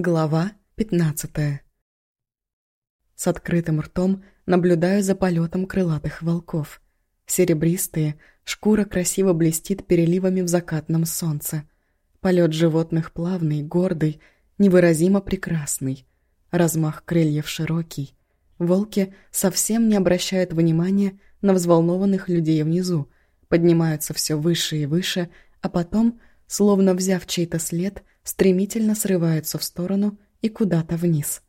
Глава 15 С открытым ртом наблюдаю за полетом крылатых волков. Серебристые, шкура красиво блестит переливами в закатном солнце. Полет животных плавный, гордый, невыразимо прекрасный. Размах крыльев широкий. Волки совсем не обращают внимания на взволнованных людей внизу, поднимаются все выше и выше, а потом, словно взяв чей-то след, стремительно срываются в сторону и куда-то вниз.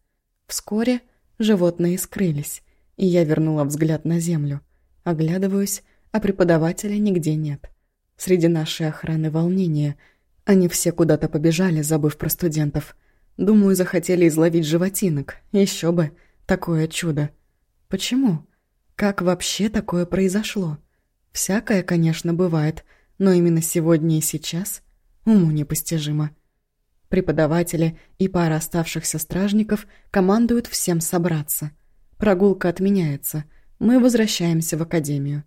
Вскоре животные скрылись, и я вернула взгляд на землю. Оглядываюсь, а преподавателя нигде нет. Среди нашей охраны волнение. Они все куда-то побежали, забыв про студентов. Думаю, захотели изловить животинок. Еще бы, такое чудо. Почему? Как вообще такое произошло? Всякое, конечно, бывает, но именно сегодня и сейчас уму непостижимо. Преподаватели и пара оставшихся стражников командуют всем собраться. Прогулка отменяется. Мы возвращаемся в академию.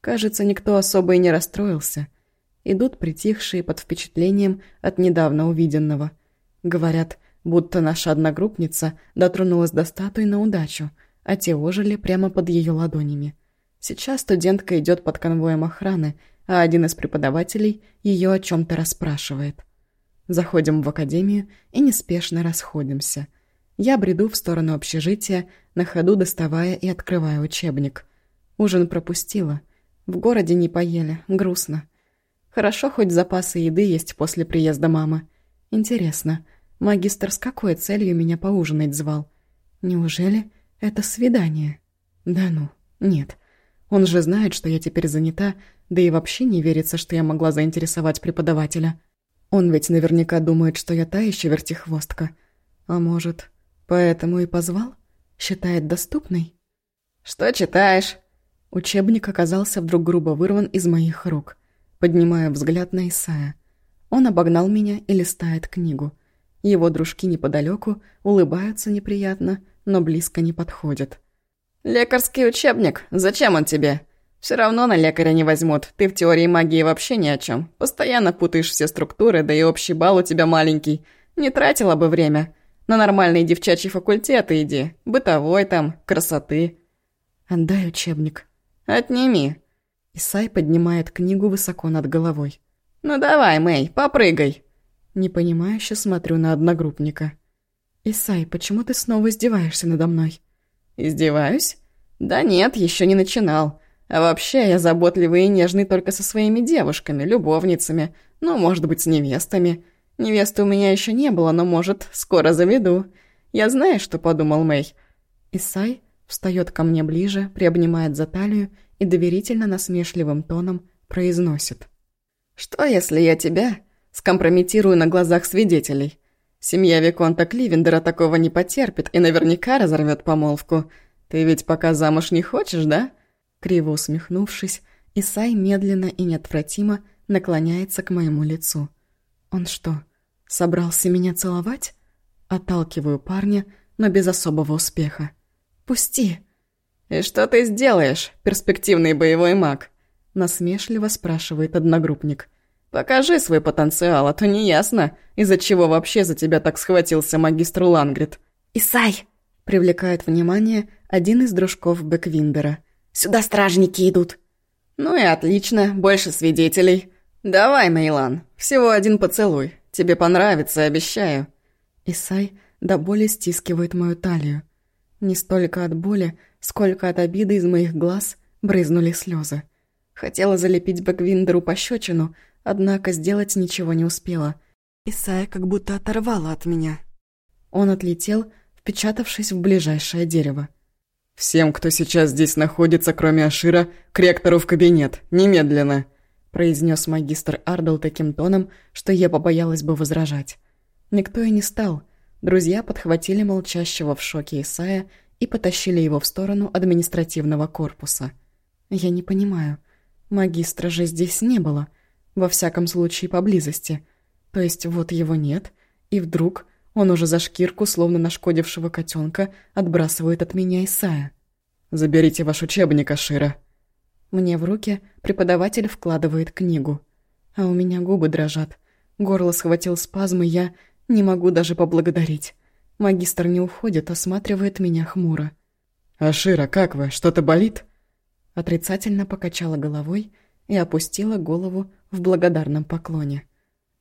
Кажется, никто особо и не расстроился. Идут притихшие под впечатлением от недавно увиденного. Говорят, будто наша одногруппница дотронулась до статуи на удачу, а те ожили прямо под ее ладонями. Сейчас студентка идет под конвоем охраны, а один из преподавателей ее о чем-то расспрашивает. Заходим в академию и неспешно расходимся. Я бреду в сторону общежития, на ходу доставая и открывая учебник. Ужин пропустила. В городе не поели, грустно. Хорошо, хоть запасы еды есть после приезда мамы. Интересно, магистр с какой целью меня поужинать звал? Неужели это свидание? Да ну, нет. Он же знает, что я теперь занята, да и вообще не верится, что я могла заинтересовать преподавателя. Он ведь наверняка думает, что я та еще вертихвостка. А может, поэтому и позвал? Считает доступной? «Что читаешь?» Учебник оказался вдруг грубо вырван из моих рук. Поднимаю взгляд на Исая. Он обогнал меня и листает книгу. Его дружки неподалеку улыбаются неприятно, но близко не подходят. «Лекарский учебник. Зачем он тебе?» Все равно на лекаря не возьмут. Ты в теории магии вообще ни о чем. Постоянно путаешь все структуры, да и общий балл у тебя маленький. Не тратила бы время. На нормальные девчачьи факультеты иди. Бытовой там, красоты. Отдай учебник. Отними. Исай поднимает книгу высоко над головой. Ну давай, Мэй, попрыгай. Непонимающе смотрю на одногруппника. «Исай, почему ты снова издеваешься надо мной?» «Издеваюсь? Да нет, еще не начинал. А вообще, я заботливый и нежный только со своими девушками, любовницами, ну, может быть, с невестами. Невесты у меня еще не было, но, может, скоро заведу. Я знаю, что подумал Мэй. Исай встает ко мне ближе, приобнимает за талию и доверительно насмешливым тоном произносит. «Что, если я тебя скомпрометирую на глазах свидетелей? Семья Виконта Кливендера такого не потерпит и наверняка разорвет помолвку. Ты ведь пока замуж не хочешь, да?» Криво усмехнувшись, Исай медленно и неотвратимо наклоняется к моему лицу. Он что, собрался меня целовать? Отталкиваю парня, но без особого успеха. «Пусти!» «И что ты сделаешь, перспективный боевой маг?» Насмешливо спрашивает одногруппник. «Покажи свой потенциал, а то неясно, из-за чего вообще за тебя так схватился магистр Лангрид». «Исай!» — привлекает внимание один из дружков Беквиндера. Сюда стражники идут». «Ну и отлично, больше свидетелей. Давай, Мейлан, всего один поцелуй. Тебе понравится, обещаю». Исай до боли стискивает мою талию. Не столько от боли, сколько от обиды из моих глаз брызнули слезы. Хотела залепить Бэквиндеру пощечину, однако сделать ничего не успела. Исай как будто оторвала от меня. Он отлетел, впечатавшись в ближайшее дерево. «Всем, кто сейчас здесь находится, кроме Ашира, к ректору в кабинет. Немедленно!» произнес магистр Ардл таким тоном, что я побоялась бы возражать. Никто и не стал. Друзья подхватили молчащего в шоке Исая и потащили его в сторону административного корпуса. Я не понимаю. Магистра же здесь не было. Во всяком случае, поблизости. То есть вот его нет, и вдруг он уже за шкирку, словно нашкодившего котенка, отбрасывает от меня Исая. «Заберите ваш учебник, Ашира». Мне в руки преподаватель вкладывает книгу. А у меня губы дрожат. Горло схватил спазм, и я Не могу даже поблагодарить. Магистр не уходит, осматривает меня хмуро. «Ашира, как вы? Что-то болит?» Отрицательно покачала головой и опустила голову в благодарном поклоне.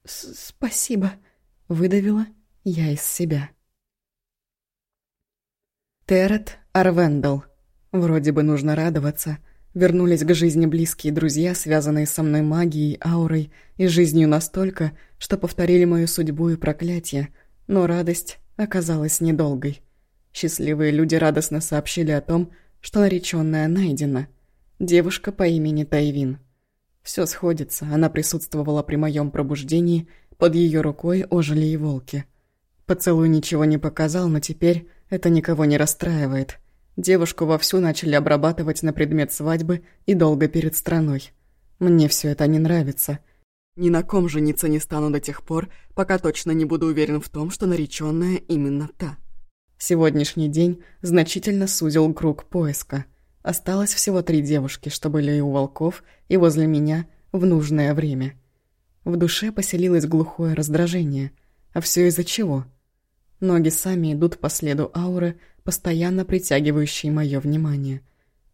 «Спасибо», — выдавила я из себя. Терет Арвендел. Вроде бы нужно радоваться. Вернулись к жизни близкие друзья, связанные со мной магией, аурой и жизнью настолько, что повторили мою судьбу и проклятие, но радость оказалась недолгой. Счастливые люди радостно сообщили о том, что нареченная найдена. Девушка по имени Тайвин. Все сходится, она присутствовала при моем пробуждении, под ее рукой ожили и волки. Поцелуй ничего не показал, но теперь это никого не расстраивает. Девушку вовсю начали обрабатывать на предмет свадьбы и долго перед страной. Мне все это не нравится. Ни на ком жениться не стану до тех пор, пока точно не буду уверен в том, что нареченная именно та. Сегодняшний день значительно сузил круг поиска. Осталось всего три девушки, что были и у волков, и возле меня в нужное время. В душе поселилось глухое раздражение. А все из-за чего? Ноги сами идут по следу ауры, постоянно притягивающей мое внимание.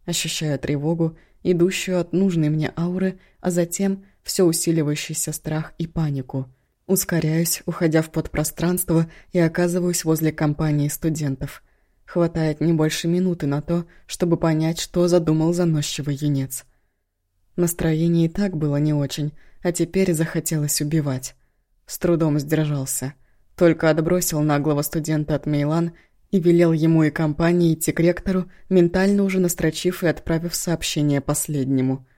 Ощущаю тревогу, идущую от нужной мне ауры, а затем все усиливающийся страх и панику. Ускоряюсь, уходя в подпространство и оказываюсь возле компании студентов. Хватает не больше минуты на то, чтобы понять, что задумал заносчивый юнец. Настроение и так было не очень, а теперь захотелось убивать. С трудом сдержался. Только отбросил наглого студента от Мейлан и велел ему и компании идти к ректору, ментально уже настрочив и отправив сообщение последнему.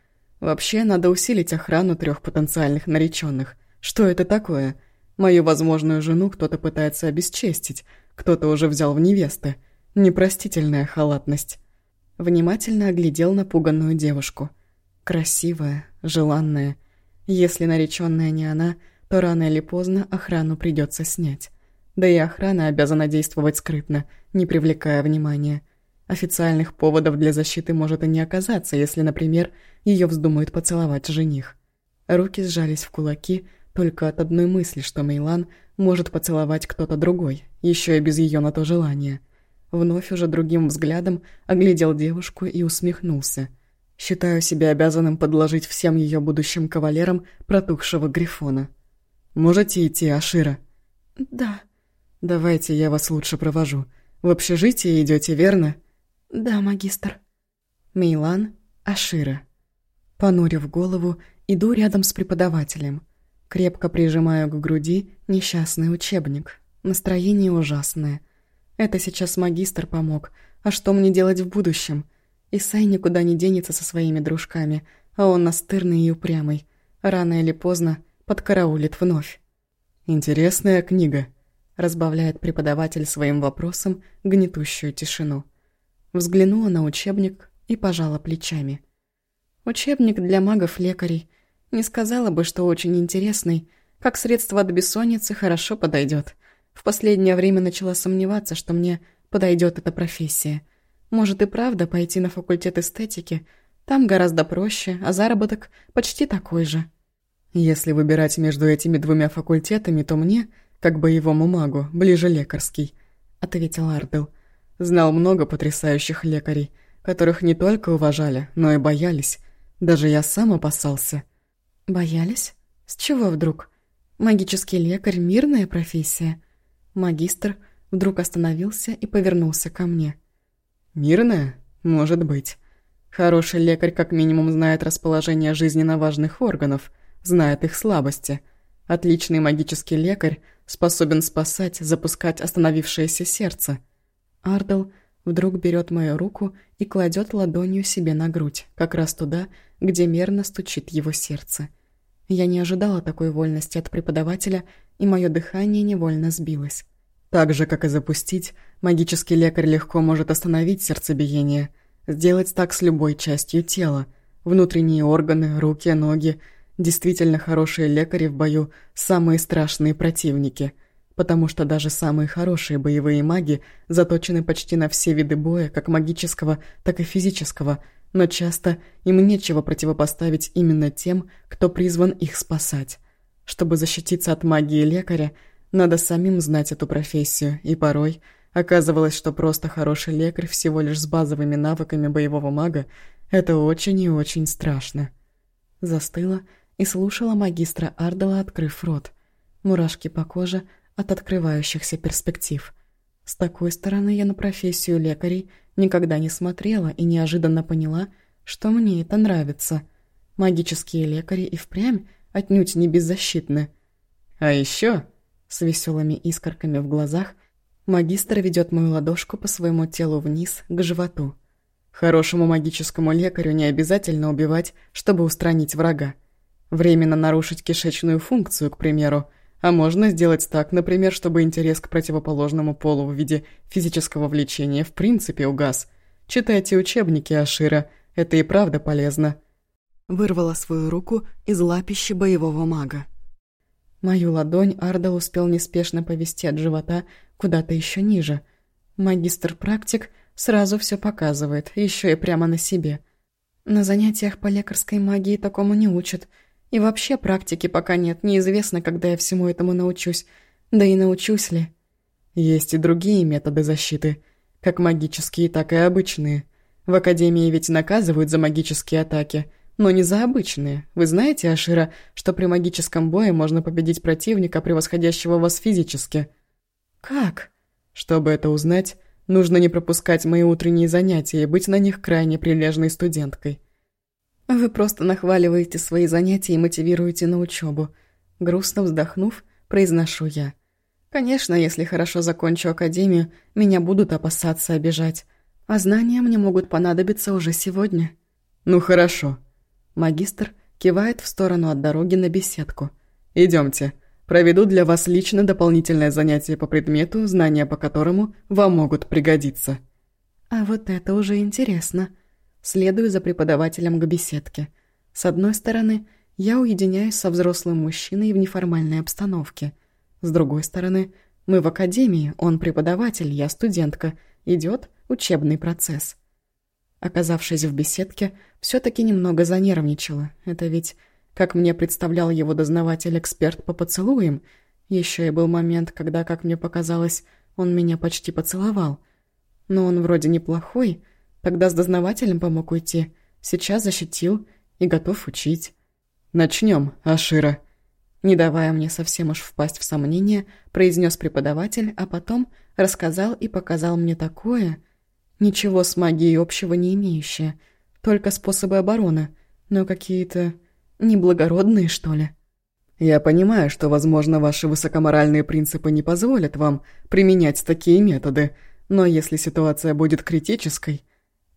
Вообще, надо усилить охрану трех потенциальных нареченных. Что это такое? Мою возможную жену кто-то пытается обесчестить, кто-то уже взял в невесты. Непростительная халатность. Внимательно оглядел напуганную девушку. Красивая, желанная. Если нареченная не она – то рано или поздно охрану придется снять. Да и охрана обязана действовать скрытно, не привлекая внимания. Официальных поводов для защиты может и не оказаться, если, например, ее вздумает поцеловать жених. Руки сжались в кулаки только от одной мысли, что Мейлан может поцеловать кто-то другой, еще и без ее на то желания. Вновь уже другим взглядом оглядел девушку и усмехнулся. Считаю себя обязанным подложить всем ее будущим кавалерам протухшего грифона. Можете идти, Ашира?» «Да». «Давайте я вас лучше провожу. В общежитие идете, верно?» «Да, магистр». Мейлан, Ашира. Понурив голову, иду рядом с преподавателем. Крепко прижимаю к груди несчастный учебник. Настроение ужасное. Это сейчас магистр помог. А что мне делать в будущем? Исай никуда не денется со своими дружками, а он настырный и упрямый. Рано или поздно подкараулит вновь. «Интересная книга», — разбавляет преподаватель своим вопросом гнетущую тишину. Взглянула на учебник и пожала плечами. «Учебник для магов-лекарей. Не сказала бы, что очень интересный. Как средство от бессонницы хорошо подойдет. В последнее время начала сомневаться, что мне подойдет эта профессия. Может и правда пойти на факультет эстетики. Там гораздо проще, а заработок почти такой же». Если выбирать между этими двумя факультетами, то мне, как боевому магу, ближе лекарский, ответил Ардел. Знал много потрясающих лекарей, которых не только уважали, но и боялись. Даже я сам опасался. Боялись? С чего вдруг? Магический лекарь — мирная профессия. Магистр вдруг остановился и повернулся ко мне. «Мирная? Может быть. Хороший лекарь как минимум знает расположение жизненно важных органов — знает их слабости. Отличный магический лекарь способен спасать, запускать остановившееся сердце. Ардел вдруг берет мою руку и кладет ладонью себе на грудь, как раз туда, где мерно стучит его сердце. Я не ожидала такой вольности от преподавателя, и мое дыхание невольно сбилось. Так же, как и запустить, магический лекарь легко может остановить сердцебиение, сделать так с любой частью тела, внутренние органы, руки, ноги, Действительно хорошие лекари в бою – самые страшные противники, потому что даже самые хорошие боевые маги заточены почти на все виды боя, как магического, так и физического, но часто им нечего противопоставить именно тем, кто призван их спасать. Чтобы защититься от магии лекаря, Надо самим знать эту профессию, и порой оказывалось, что просто хороший лекарь всего лишь с базовыми навыками боевого мага – это очень и очень страшно. Застыла и слушала магистра Ардела, открыв рот. Мурашки по коже от открывающихся перспектив. С такой стороны я на профессию лекарей никогда не смотрела и неожиданно поняла, что мне это нравится. Магические лекари и впрямь отнюдь не беззащитны. А еще, с веселыми искорками в глазах, магистр ведет мою ладошку по своему телу вниз, к животу. Хорошему магическому лекарю не обязательно убивать, чтобы устранить врага. Временно нарушить кишечную функцию, к примеру, а можно сделать так, например, чтобы интерес к противоположному полу в виде физического влечения в принципе угас. Читайте учебники Ашира, это и правда полезно. Вырвала свою руку из лапищи боевого мага. Мою ладонь Ардал успел неспешно повести от живота куда-то еще ниже. Магистр-практик сразу все показывает, еще и прямо на себе. На занятиях по лекарской магии такому не учат – и вообще практики пока нет, неизвестно, когда я всему этому научусь. Да и научусь ли. Есть и другие методы защиты, как магические, так и обычные. В Академии ведь наказывают за магические атаки, но не за обычные. Вы знаете, Ашира, что при магическом бое можно победить противника, превосходящего вас физически? Как? Чтобы это узнать, нужно не пропускать мои утренние занятия и быть на них крайне прилежной студенткой. Вы просто нахваливаете свои занятия и мотивируете на учебу. Грустно вздохнув, произношу я. Конечно, если хорошо закончу академию, меня будут опасаться обижать. А знания мне могут понадобиться уже сегодня. Ну хорошо. Магистр кивает в сторону от дороги на беседку. Идемте. Проведу для вас лично дополнительное занятие по предмету, знания по которому вам могут пригодиться. А вот это уже интересно. Следую за преподавателем к беседке. С одной стороны, я уединяюсь со взрослым мужчиной в неформальной обстановке. С другой стороны, мы в академии, он преподаватель, я студентка. Идет учебный процесс. Оказавшись в беседке, все таки немного занервничала. Это ведь, как мне представлял его дознаватель-эксперт по поцелуям, еще и был момент, когда, как мне показалось, он меня почти поцеловал. Но он вроде неплохой, Тогда с дознавателем помог уйти. Сейчас защитил и готов учить. Начнем, Ашира. Не давая мне совсем уж впасть в сомнение, произнес преподаватель, а потом рассказал и показал мне такое, ничего с магией общего не имеющее, только способы обороны, но какие-то неблагородные, что ли. Я понимаю, что, возможно, ваши высокоморальные принципы не позволят вам применять такие методы, но если ситуация будет критической,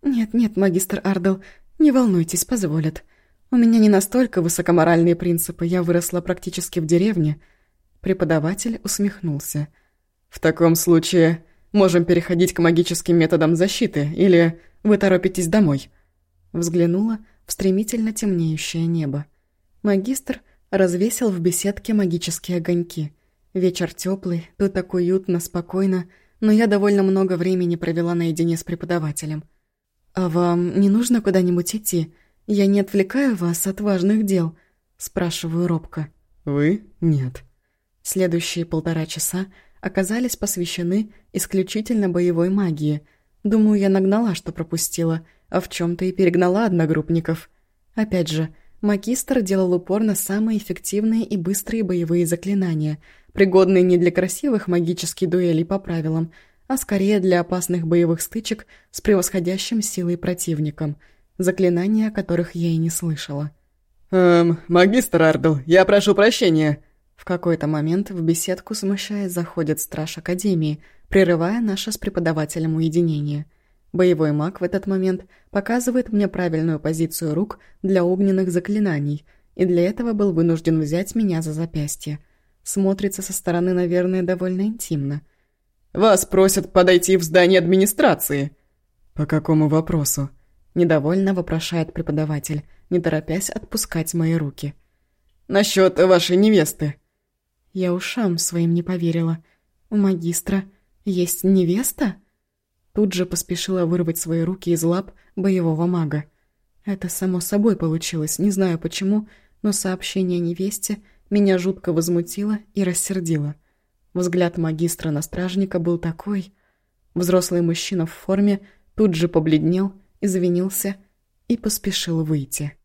«Нет-нет, магистр Ардел, не волнуйтесь, позволят. У меня не настолько высокоморальные принципы, я выросла практически в деревне». Преподаватель усмехнулся. «В таком случае можем переходить к магическим методам защиты, или вы торопитесь домой?» Взглянула в стремительно темнеющее небо. Магистр развесил в беседке магические огоньки. Вечер теплый, тут так уютно, спокойно, но я довольно много времени провела наедине с преподавателем – «А вам не нужно куда-нибудь идти? Я не отвлекаю вас от важных дел?» Спрашиваю робко. «Вы? Нет». Следующие полтора часа оказались посвящены исключительно боевой магии. Думаю, я нагнала, что пропустила, а в чем то и перегнала одногруппников. Опять же, магистр делал упор на самые эффективные и быстрые боевые заклинания, пригодные не для красивых магических дуэлей по правилам, а скорее для опасных боевых стычек с превосходящим силой противником, заклинания которых я и не слышала. «Эм, магистр Ардл, я прошу прощения!» В какой-то момент в беседку, смущаясь, заходит страж Академии, прерывая наше с преподавателем уединение. Боевой маг в этот момент показывает мне правильную позицию рук для огненных заклинаний, и для этого был вынужден взять меня за запястье. Смотрится со стороны, наверное, довольно интимно – вас просят подойти в здание администрации». «По какому вопросу?» Недовольно вопрошает преподаватель, не торопясь отпускать мои руки. «Насчет вашей невесты». Я ушам своим не поверила. У магистра есть невеста? Тут же поспешила вырвать свои руки из лап боевого мага. Это само собой получилось, не знаю почему, но сообщение невесте меня жутко возмутило и рассердило. Взгляд магистра на стражника был такой. Взрослый мужчина в форме тут же побледнел, извинился и поспешил выйти.